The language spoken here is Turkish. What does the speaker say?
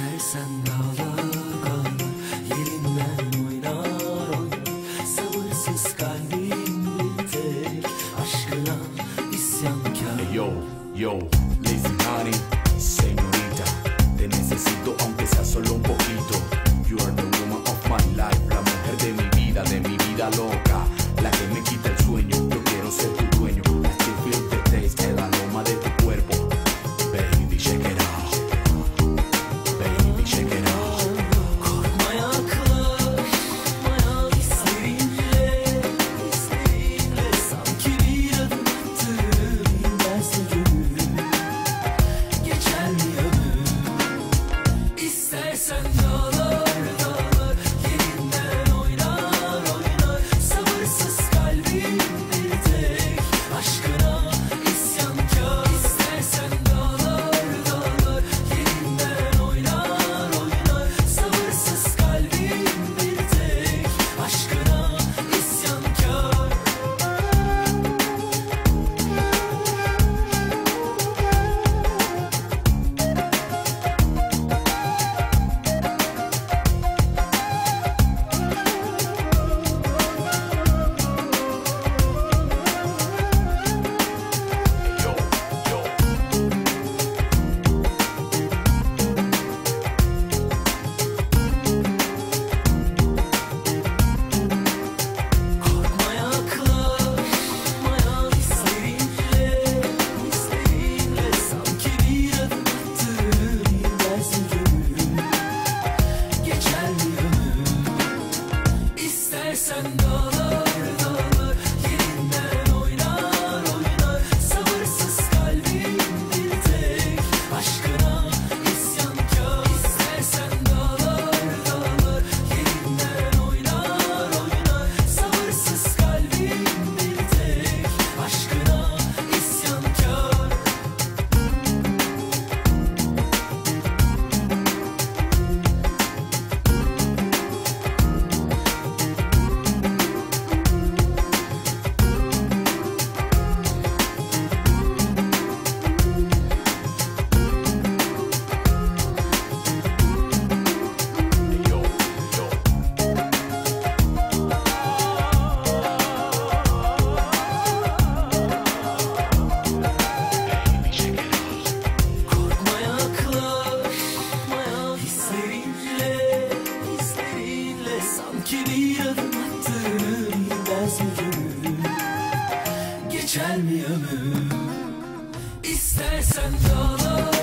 İstersen dağlar ağlar Yerinden oynar oynar Sabırsız kalbim bir tek Aşkına isyankar. Yo yo Lazy honey Senorita Te necesito aunque sea solo Besándola Kedi adım attığını Geçer mi ömür? İstersen dağlar